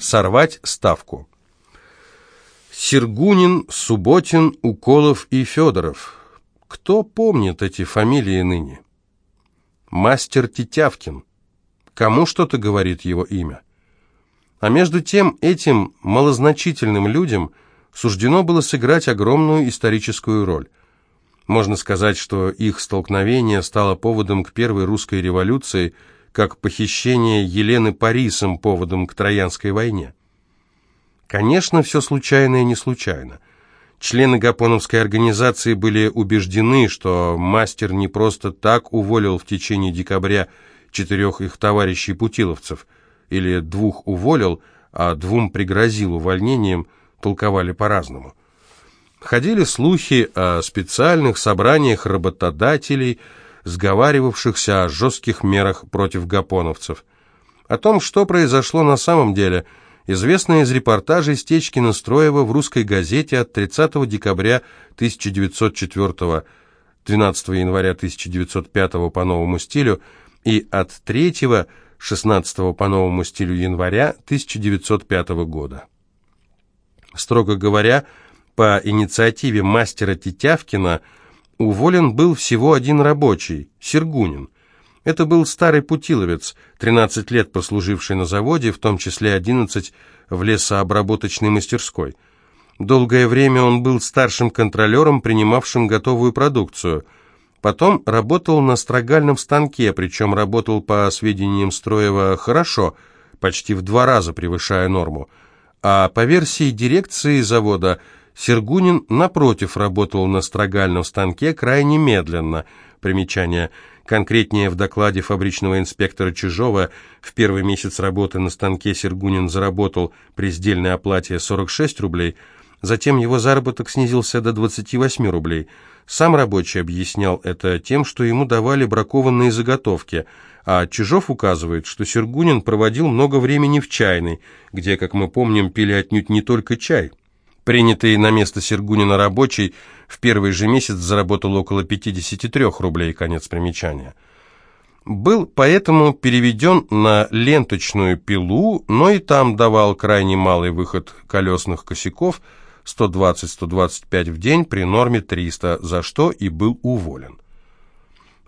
Сорвать ставку. Сергунин, Субботин, Уколов и Федоров. Кто помнит эти фамилии ныне? Мастер Тетявкин. Кому что-то говорит его имя? А между тем этим малозначительным людям суждено было сыграть огромную историческую роль. Можно сказать, что их столкновение стало поводом к первой русской революции, как похищение Елены Парисом поводом к Троянской войне. Конечно, все случайное не случайно. Члены Гапоновской организации были убеждены, что мастер не просто так уволил в течение декабря четырех их товарищей-путиловцев, или двух уволил, а двум пригрозил увольнением, толковали по-разному. Ходили слухи о специальных собраниях работодателей, сговаривавшихся о жестких мерах против гапоновцев. О том, что произошло на самом деле, известно из репортажей Стечкина Строева в русской газете от 30 декабря 1904 12 января 1905 по новому стилю и от 3 16 по новому стилю января 1905 года. Строго говоря, по инициативе мастера Тетявкина уволен был всего один рабочий, Сергунин. Это был старый путиловец, 13 лет послуживший на заводе, в том числе 11 в лесообработочной мастерской. Долгое время он был старшим контролером, принимавшим готовую продукцию. Потом работал на строгальном станке, причем работал, по сведениям Строева, хорошо, почти в два раза превышая норму. А по версии дирекции завода – Сергунин, напротив, работал на строгальном станке крайне медленно. Примечание. Конкретнее в докладе фабричного инспектора Чижова в первый месяц работы на станке Сергунин заработал при сдельной оплате 46 рублей, затем его заработок снизился до 28 рублей. Сам рабочий объяснял это тем, что ему давали бракованные заготовки, а Чижов указывает, что Сергунин проводил много времени в чайной, где, как мы помним, пили отнюдь не только чай. Принятый на место Сергунина рабочий в первый же месяц заработал около 53 рублей, конец примечания. Был поэтому переведен на ленточную пилу, но и там давал крайне малый выход колесных косяков 120-125 в день при норме 300, за что и был уволен.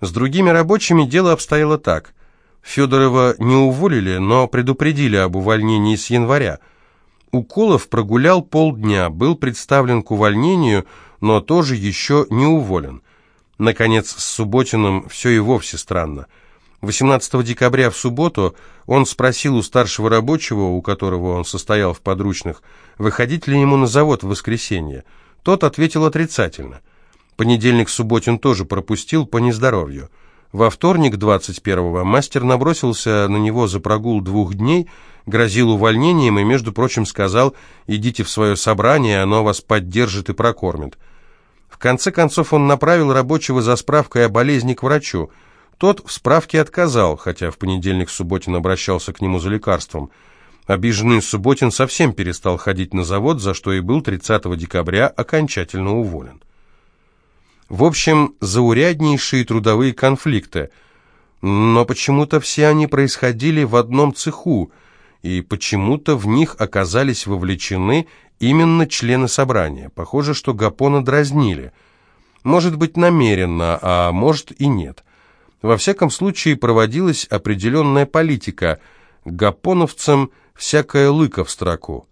С другими рабочими дело обстояло так. Федорова не уволили, но предупредили об увольнении с января – Уколов прогулял полдня, был представлен к увольнению, но тоже еще не уволен. Наконец, с Субботиным все и вовсе странно. 18 декабря в субботу он спросил у старшего рабочего, у которого он состоял в подручных, выходить ли ему на завод в воскресенье. Тот ответил отрицательно. Понедельник Субботин тоже пропустил по нездоровью. Во вторник, 21-го, мастер набросился на него за прогул двух дней, грозил увольнением и, между прочим, сказал «идите в свое собрание, оно вас поддержит и прокормит». В конце концов он направил рабочего за справкой о болезни к врачу. Тот в справке отказал, хотя в понедельник Субботин обращался к нему за лекарством. Обиженный Субботин совсем перестал ходить на завод, за что и был 30 декабря окончательно уволен. В общем, зауряднейшие трудовые конфликты. Но почему-то все они происходили в одном цеху, и почему-то в них оказались вовлечены именно члены собрания. Похоже, что Гапона дразнили. Может быть, намеренно, а может и нет. Во всяком случае, проводилась определенная политика. Гапоновцам всякая лыка в строку.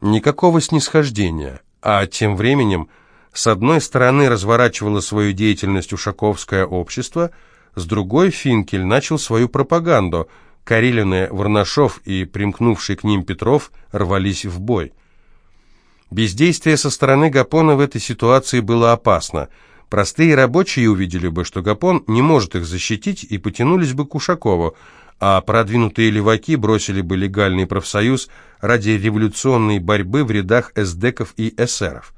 Никакого снисхождения, а тем временем с одной стороны разворачивало свою деятельность Ушаковское общество, с другой Финкель начал свою пропаганду. Карелины, Варнашов и примкнувший к ним Петров рвались в бой. Бездействие со стороны Гапона в этой ситуации было опасно. Простые рабочие увидели бы, что Гапон не может их защитить и потянулись бы к Ушакову, а продвинутые леваки бросили бы легальный профсоюз ради революционной борьбы в рядах эсдеков и эсеров.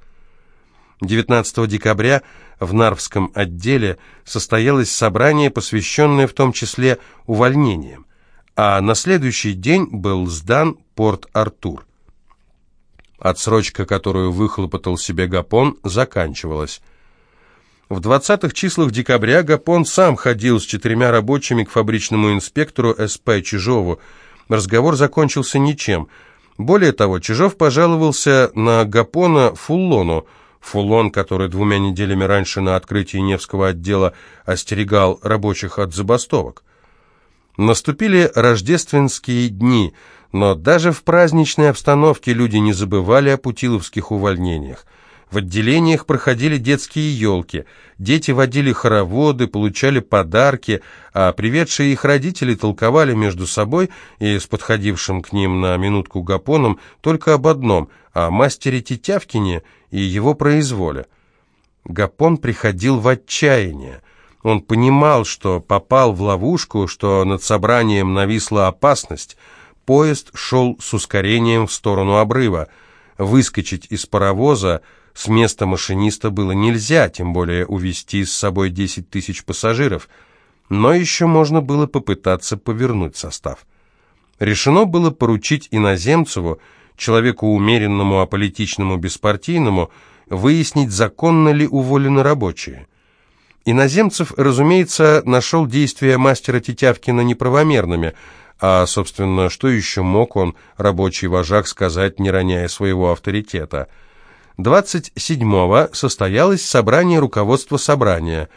19 декабря в Нарвском отделе состоялось собрание, посвященное в том числе увольнениям, а на следующий день был сдан Порт-Артур. Отсрочка, которую выхлопотал себе Гапон, заканчивалась. В 20-х числах декабря Гапон сам ходил с четырьмя рабочими к фабричному инспектору СП Чижову, Разговор закончился ничем. Более того, Чижов пожаловался на Гапона Фуллону, Фуллон, который двумя неделями раньше на открытии Невского отдела остерегал рабочих от забастовок. Наступили рождественские дни, но даже в праздничной обстановке люди не забывали о путиловских увольнениях. В отделениях проходили детские елки, дети водили хороводы, получали подарки, а приведшие их родители толковали между собой и с подходившим к ним на минутку Гапоном только об одном – о мастере Тетявкине и его произволе. Гапон приходил в отчаяние. Он понимал, что попал в ловушку, что над собранием нависла опасность. Поезд шел с ускорением в сторону обрыва. Выскочить из паровоза – с места машиниста было нельзя, тем более увезти с собой 10 тысяч пассажиров, но еще можно было попытаться повернуть состав. Решено было поручить иноземцеву, человеку умеренному, аполитичному, беспартийному, выяснить, законно ли уволены рабочие. Иноземцев, разумеется, нашел действия мастера Тетявкина неправомерными, а, собственно, что еще мог он, рабочий вожак, сказать, не роняя своего авторитета – 27-го состоялось собрание руководства собрания.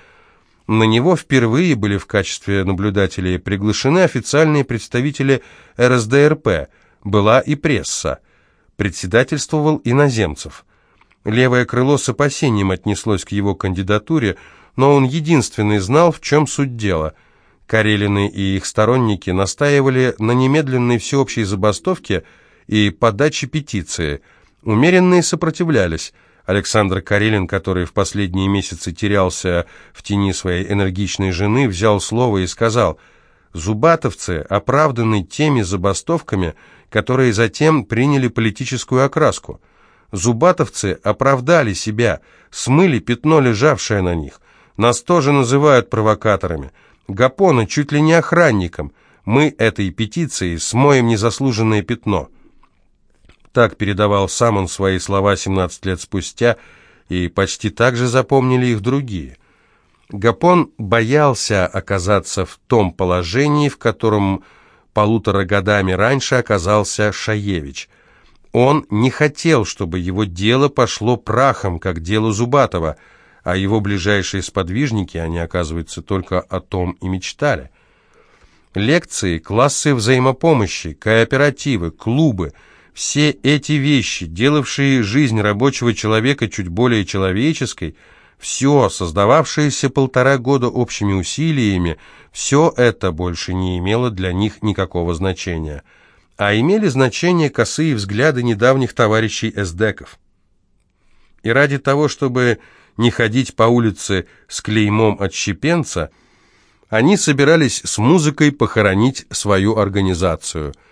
На него впервые были в качестве наблюдателей приглашены официальные представители РСДРП, была и пресса. Председательствовал иноземцев. Левое крыло с опасением отнеслось к его кандидатуре, но он единственный знал, в чем суть дела. Карелины и их сторонники настаивали на немедленной всеобщей забастовке и подаче петиции – Умеренные сопротивлялись. Александр Карелин, который в последние месяцы терялся в тени своей энергичной жены, взял слово и сказал, «Зубатовцы оправданы теми забастовками, которые затем приняли политическую окраску. Зубатовцы оправдали себя, смыли пятно, лежавшее на них. Нас тоже называют провокаторами. Гапона чуть ли не охранником. Мы этой петицией смоем незаслуженное пятно». Так передавал сам он свои слова 17 лет спустя, и почти так же запомнили их другие. Гапон боялся оказаться в том положении, в котором полутора годами раньше оказался Шаевич. Он не хотел, чтобы его дело пошло прахом, как дело Зубатова, а его ближайшие сподвижники, они, оказывается, только о том и мечтали. Лекции, классы взаимопомощи, кооперативы, клубы – все эти вещи, делавшие жизнь рабочего человека чуть более человеческой, все, создававшееся полтора года общими усилиями, все это больше не имело для них никакого значения. А имели значение косые взгляды недавних товарищей эсдеков. И ради того, чтобы не ходить по улице с клеймом отщепенца, они собирались с музыкой похоронить свою организацию –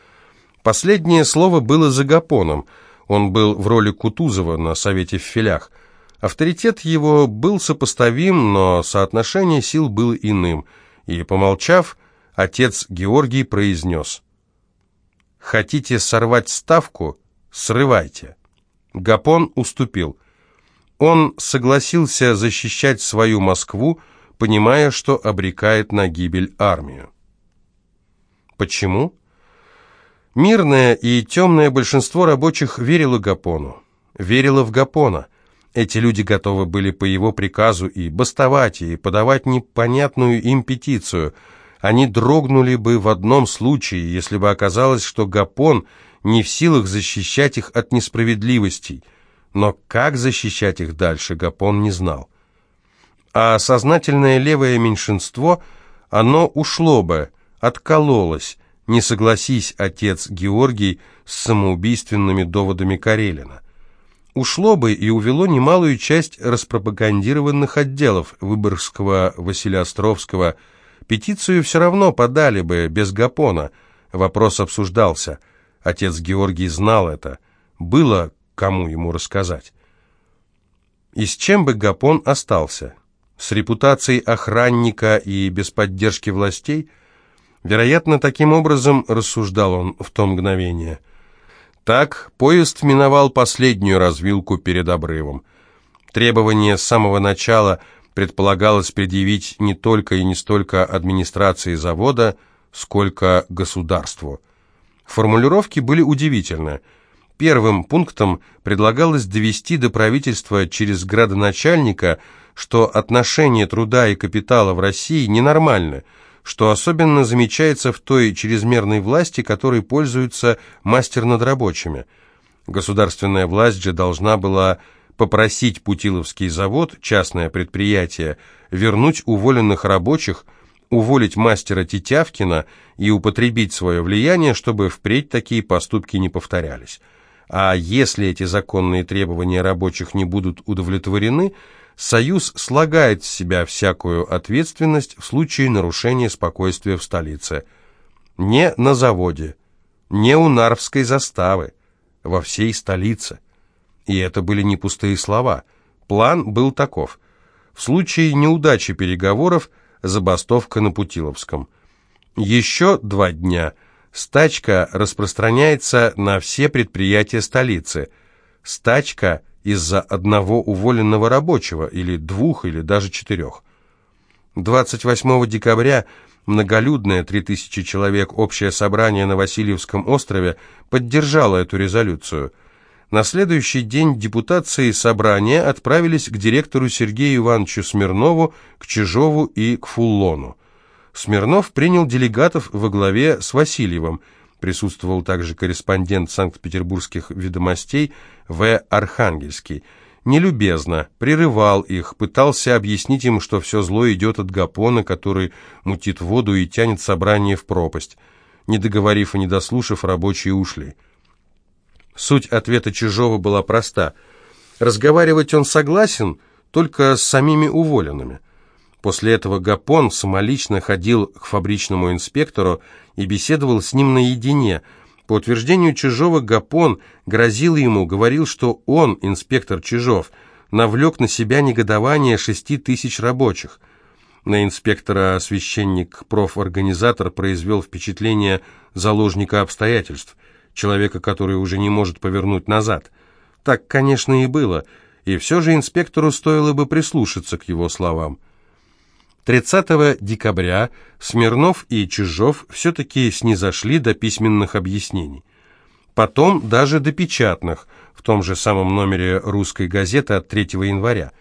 Последнее слово было за Гапоном. Он был в роли Кутузова на Совете в Филях. Авторитет его был сопоставим, но соотношение сил было иным. И, помолчав, отец Георгий произнес. «Хотите сорвать ставку? Срывайте». Гапон уступил. Он согласился защищать свою Москву, понимая, что обрекает на гибель армию. Почему? Мирное и темное большинство рабочих верило Гапону, верило в Гапона. Эти люди готовы были по его приказу и бастовать, и подавать непонятную им петицию. Они дрогнули бы в одном случае, если бы оказалось, что Гапон не в силах защищать их от несправедливостей. Но как защищать их дальше, Гапон не знал. А сознательное левое меньшинство, оно ушло бы, откололось, не согласись, отец Георгий, с самоубийственными доводами Карелина. Ушло бы и увело немалую часть распропагандированных отделов Выборгского, Василиостровского. Петицию все равно подали бы, без Гапона. Вопрос обсуждался. Отец Георгий знал это. Было кому ему рассказать. И с чем бы Гапон остался? С репутацией охранника и без поддержки властей – Вероятно, таким образом рассуждал он в то мгновение. Так поезд миновал последнюю развилку перед обрывом. Требование с самого начала предполагалось предъявить не только и не столько администрации завода, сколько государству. Формулировки были удивительны. Первым пунктом предлагалось довести до правительства через градоначальника, что отношение труда и капитала в России ненормально, что особенно замечается в той чрезмерной власти, которой пользуется мастер над рабочими. Государственная власть же должна была попросить Путиловский завод, частное предприятие, вернуть уволенных рабочих – уволить мастера Тетявкина и употребить свое влияние, чтобы впредь такие поступки не повторялись. А если эти законные требования рабочих не будут удовлетворены, Союз слагает с себя всякую ответственность в случае нарушения спокойствия в столице. Не на заводе, не у Нарвской заставы, во всей столице. И это были не пустые слова. План был таков. В случае неудачи переговоров забастовка на Путиловском. Еще два дня стачка распространяется на все предприятия столицы. Стачка из-за одного уволенного рабочего, или двух, или даже четырех. 28 декабря многолюдное 3000 человек общее собрание на Васильевском острове поддержало эту резолюцию – на следующий день депутации собрания отправились к директору Сергею Ивановичу Смирнову, к Чижову и к Фуллону. Смирнов принял делегатов во главе с Васильевым. Присутствовал также корреспондент Санкт-Петербургских ведомостей В. Архангельский. Нелюбезно, прерывал их, пытался объяснить им, что все зло идет от Гапона, который мутит воду и тянет собрание в пропасть. Не договорив и не дослушав, рабочие ушли. Суть ответа Чижова была проста. Разговаривать он согласен только с самими уволенными. После этого Гапон самолично ходил к фабричному инспектору и беседовал с ним наедине. По утверждению Чижова, Гапон грозил ему, говорил, что он, инспектор Чижов, навлек на себя негодование шести тысяч рабочих. На инспектора священник-профорганизатор произвел впечатление заложника обстоятельств – человека, который уже не может повернуть назад. Так, конечно, и было, и все же инспектору стоило бы прислушаться к его словам. 30 декабря Смирнов и Чижов все-таки снизошли до письменных объяснений. Потом даже до печатных, в том же самом номере «Русской газеты» от 3 января.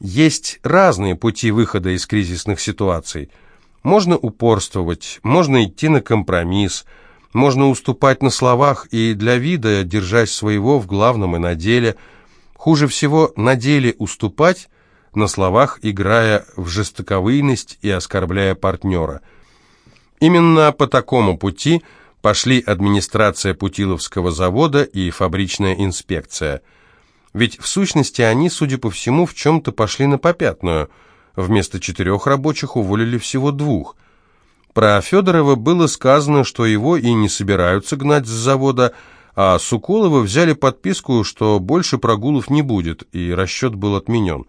Есть разные пути выхода из кризисных ситуаций. Можно упорствовать, можно идти на компромисс – можно уступать на словах и для вида держать своего в главном и на деле. Хуже всего на деле уступать, на словах играя в жестоковыйность и оскорбляя партнера. Именно по такому пути пошли администрация Путиловского завода и фабричная инспекция. Ведь в сущности они, судя по всему, в чем-то пошли на попятную. Вместо четырех рабочих уволили всего двух – про Федорова было сказано, что его и не собираются гнать с завода, а Суколова взяли подписку, что больше прогулов не будет, и расчет был отменен.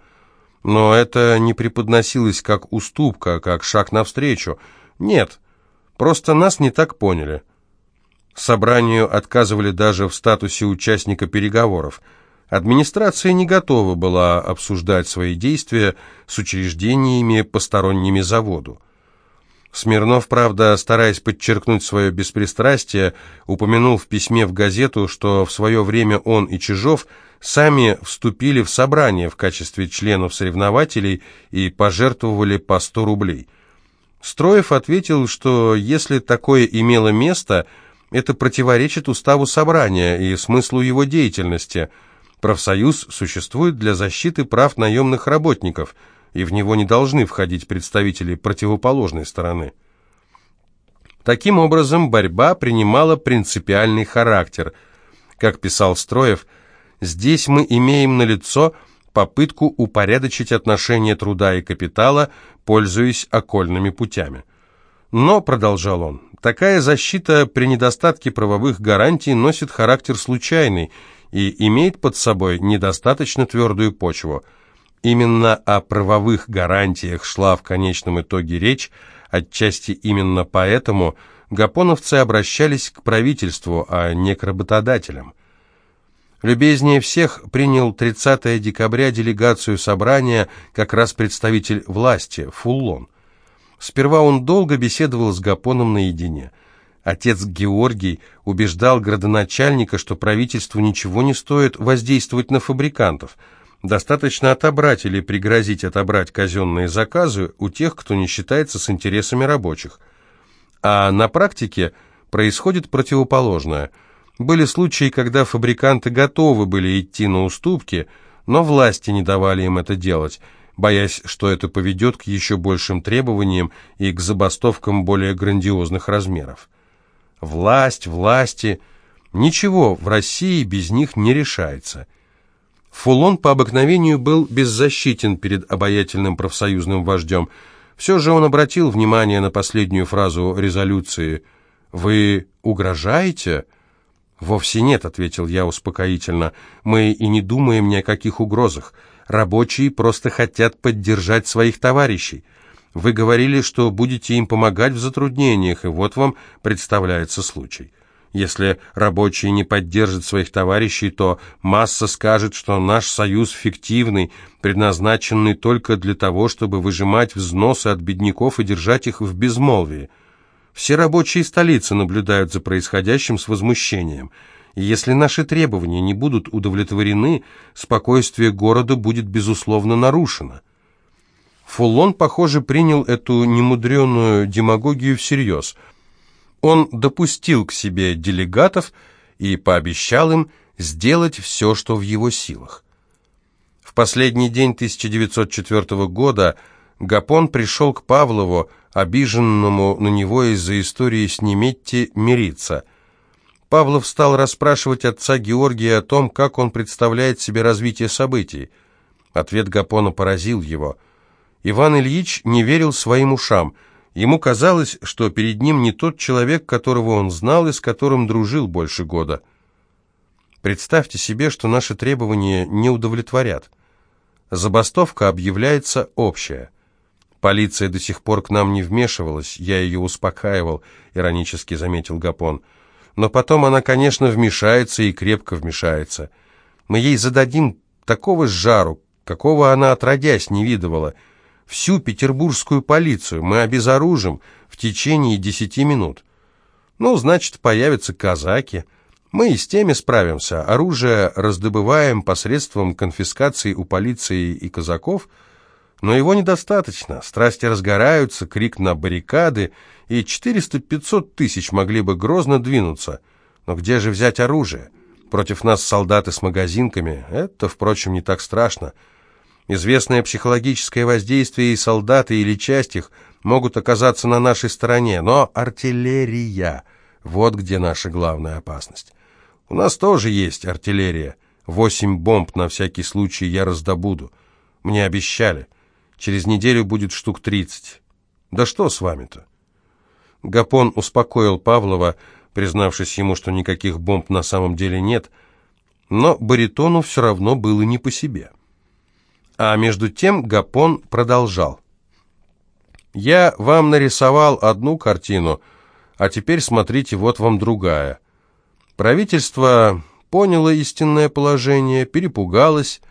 Но это не преподносилось как уступка, как шаг навстречу. Нет, просто нас не так поняли. Собранию отказывали даже в статусе участника переговоров. Администрация не готова была обсуждать свои действия с учреждениями, посторонними заводу. Смирнов, правда, стараясь подчеркнуть свое беспристрастие, упомянул в письме в газету, что в свое время он и Чижов сами вступили в собрание в качестве членов-соревнователей и пожертвовали по 100 рублей. Строев ответил, что если такое имело место, это противоречит уставу собрания и смыслу его деятельности. Профсоюз существует для защиты прав наемных работников – и в него не должны входить представители противоположной стороны. Таким образом, борьба принимала принципиальный характер. Как писал Строев, «Здесь мы имеем налицо попытку упорядочить отношения труда и капитала, пользуясь окольными путями». Но, продолжал он, такая защита при недостатке правовых гарантий носит характер случайный и имеет под собой недостаточно твердую почву – Именно о правовых гарантиях шла в конечном итоге речь, отчасти именно поэтому гапоновцы обращались к правительству, а не к работодателям. Любезнее всех принял 30 декабря делегацию собрания как раз представитель власти, Фуллон. Сперва он долго беседовал с Гапоном наедине. Отец Георгий убеждал градоначальника, что правительству ничего не стоит воздействовать на фабрикантов. Достаточно отобрать или пригрозить отобрать казенные заказы у тех, кто не считается с интересами рабочих. А на практике происходит противоположное. Были случаи, когда фабриканты готовы были идти на уступки, но власти не давали им это делать, боясь, что это поведет к еще большим требованиям и к забастовкам более грандиозных размеров. Власть, власти. Ничего в России без них не решается. Фулон по обыкновению был беззащитен перед обаятельным профсоюзным вождем. Все же он обратил внимание на последнюю фразу резолюции «Вы угрожаете?» «Вовсе нет», — ответил я успокоительно. «Мы и не думаем ни о каких угрозах. Рабочие просто хотят поддержать своих товарищей. Вы говорили, что будете им помогать в затруднениях, и вот вам представляется случай. Если рабочие не поддержат своих товарищей, то масса скажет, что наш союз фиктивный, предназначенный только для того, чтобы выжимать взносы от бедняков и держать их в безмолвии. Все рабочие столицы наблюдают за происходящим с возмущением. И если наши требования не будут удовлетворены, спокойствие города будет, безусловно, нарушено. Фуллон, похоже, принял эту немудреную демагогию всерьез. Он допустил к себе делегатов и пообещал им сделать все, что в его силах. В последний день 1904 года Гапон пришел к Павлову, обиженному на него из-за истории с Неметти, мириться. Павлов стал расспрашивать отца Георгия о том, как он представляет себе развитие событий. Ответ Гапона поразил его – Иван Ильич не верил своим ушам. Ему казалось, что перед ним не тот человек, которого он знал и с которым дружил больше года. Представьте себе, что наши требования не удовлетворят. Забастовка объявляется общая. Полиция до сих пор к нам не вмешивалась, я ее успокаивал, иронически заметил Гапон. Но потом она, конечно, вмешается и крепко вмешается. Мы ей зададим такого жару, какого она отродясь не видывала – Всю петербургскую полицию мы обезоружим в течение десяти минут. Ну, значит, появятся казаки. Мы и с теми справимся. Оружие раздобываем посредством конфискации у полиции и казаков, но его недостаточно. Страсти разгораются, крик на баррикады, и 400-500 тысяч могли бы грозно двинуться. Но где же взять оружие? Против нас солдаты с магазинками. Это, впрочем, не так страшно. Известное психологическое воздействие и солдаты или часть их могут оказаться на нашей стороне, но артиллерия – вот где наша главная опасность. У нас тоже есть артиллерия. Восемь бомб на всякий случай я раздобуду. Мне обещали. Через неделю будет штук тридцать. Да что с вами-то? Гапон успокоил Павлова, признавшись ему, что никаких бомб на самом деле нет, но баритону все равно было не по себе. А между тем Гапон продолжал. «Я вам нарисовал одну картину, а теперь смотрите, вот вам другая. Правительство поняло истинное положение, перепугалось,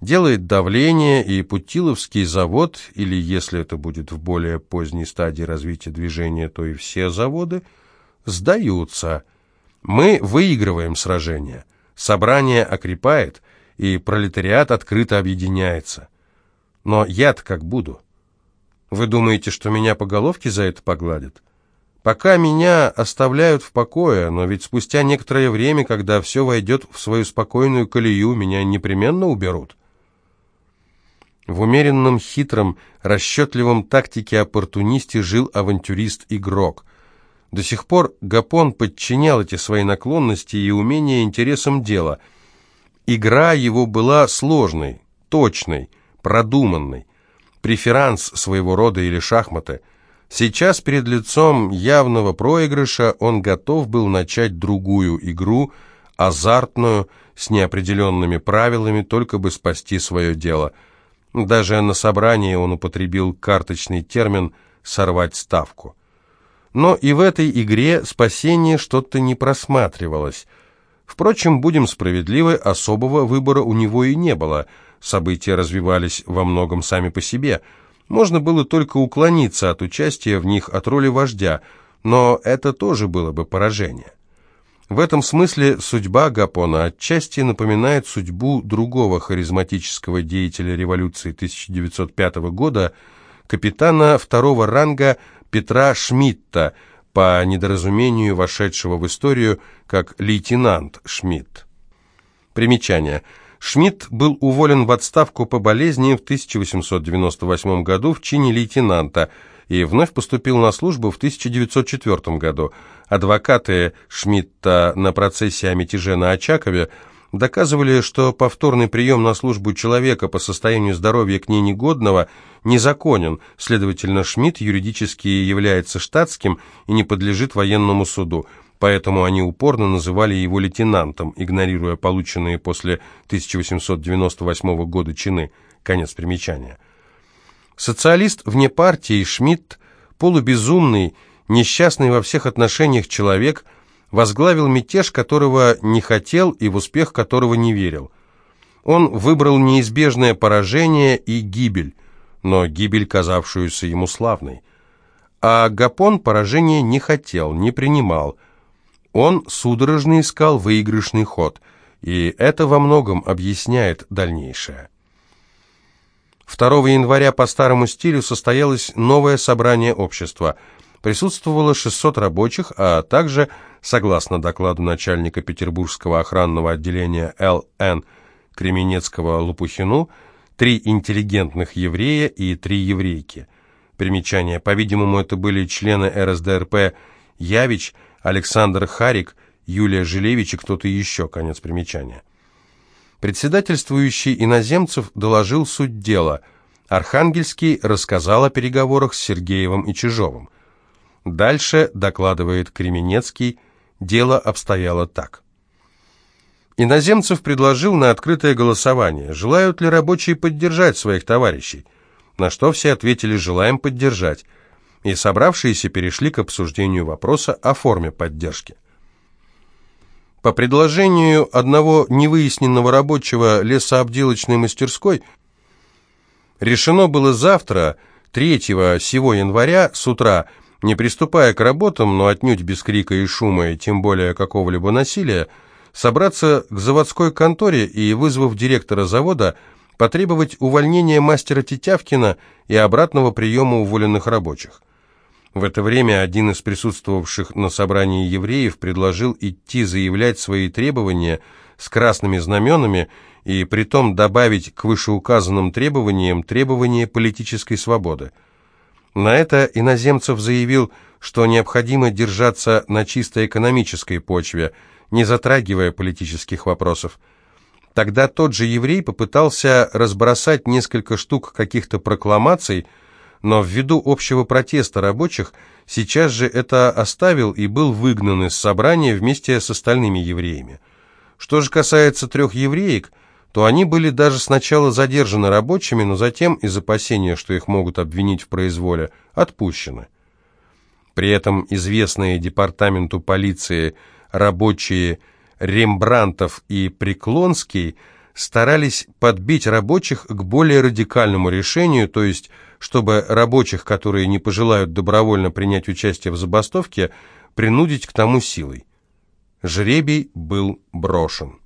делает давление, и Путиловский завод, или если это будет в более поздней стадии развития движения, то и все заводы, сдаются. Мы выигрываем сражение. Собрание окрепает, и пролетариат открыто объединяется. Но я-то как буду? Вы думаете, что меня по головке за это погладят? Пока меня оставляют в покое, но ведь спустя некоторое время, когда все войдет в свою спокойную колею, меня непременно уберут. В умеренном, хитром, расчетливом тактике-оппортунисте жил авантюрист-игрок. До сих пор Гапон подчинял эти свои наклонности и умения интересам дела – Игра его была сложной, точной, продуманной. Преферанс своего рода или шахматы. Сейчас перед лицом явного проигрыша он готов был начать другую игру, азартную, с неопределенными правилами, только бы спасти свое дело. Даже на собрании он употребил карточный термин «сорвать ставку». Но и в этой игре спасение что-то не просматривалось – Впрочем, будем справедливы, особого выбора у него и не было. События развивались во многом сами по себе. Можно было только уклониться от участия в них от роли вождя, но это тоже было бы поражение. В этом смысле судьба Гапона отчасти напоминает судьбу другого харизматического деятеля революции 1905 года, капитана второго ранга Петра Шмидта, по недоразумению вошедшего в историю как лейтенант Шмидт. Примечание. Шмидт был уволен в отставку по болезни в 1898 году в чине лейтенанта – и вновь поступил на службу в 1904 году. Адвокаты Шмидта на процессе о мятеже на Очакове доказывали, что повторный прием на службу человека по состоянию здоровья к ней негодного незаконен, следовательно, Шмидт юридически является штатским и не подлежит военному суду, поэтому они упорно называли его лейтенантом, игнорируя полученные после 1898 года чины. Конец примечания. Социалист вне партии Шмидт, полубезумный, несчастный во всех отношениях человек, возглавил мятеж, которого не хотел и в успех которого не верил. Он выбрал неизбежное поражение и гибель, но гибель, казавшуюся ему славной. А Гапон поражения не хотел, не принимал. Он судорожно искал выигрышный ход, и это во многом объясняет дальнейшее. 2 января по старому стилю состоялось новое собрание общества. Присутствовало 600 рабочих, а также, согласно докладу начальника Петербургского охранного отделения Л.Н. Кременецкого Лопухину, три интеллигентных еврея и три еврейки. Примечание. По-видимому, это были члены РСДРП Явич, Александр Харик, Юлия Жилевич и кто-то еще. Конец примечания. Председательствующий иноземцев доложил суть дела. Архангельский рассказал о переговорах с Сергеевым и Чижовым. Дальше, докладывает Кременецкий, дело обстояло так. Иноземцев предложил на открытое голосование, желают ли рабочие поддержать своих товарищей, на что все ответили «желаем поддержать», и собравшиеся перешли к обсуждению вопроса о форме поддержки. По предложению одного невыясненного рабочего лесообделочной мастерской решено было завтра, 3 сего января, с утра, не приступая к работам, но отнюдь без крика и шума, и тем более какого-либо насилия, собраться к заводской конторе и, вызвав директора завода, потребовать увольнения мастера Тетявкина и обратного приема уволенных рабочих. В это время один из присутствовавших на собрании евреев предложил идти заявлять свои требования с красными знаменами и притом добавить к вышеуказанным требованиям требования политической свободы. На это Иноземцев заявил, что необходимо держаться на чисто экономической почве, не затрагивая политических вопросов. Тогда тот же еврей попытался разбросать несколько штук каких-то прокламаций, но ввиду общего протеста рабочих сейчас же это оставил и был выгнан из собрания вместе с остальными евреями. Что же касается трех евреек, то они были даже сначала задержаны рабочими, но затем, из опасения, что их могут обвинить в произволе, отпущены. При этом известные департаменту полиции рабочие Рембрантов и Преклонский старались подбить рабочих к более радикальному решению, то есть чтобы рабочих, которые не пожелают добровольно принять участие в забастовке, принудить к тому силой. Жребий был брошен.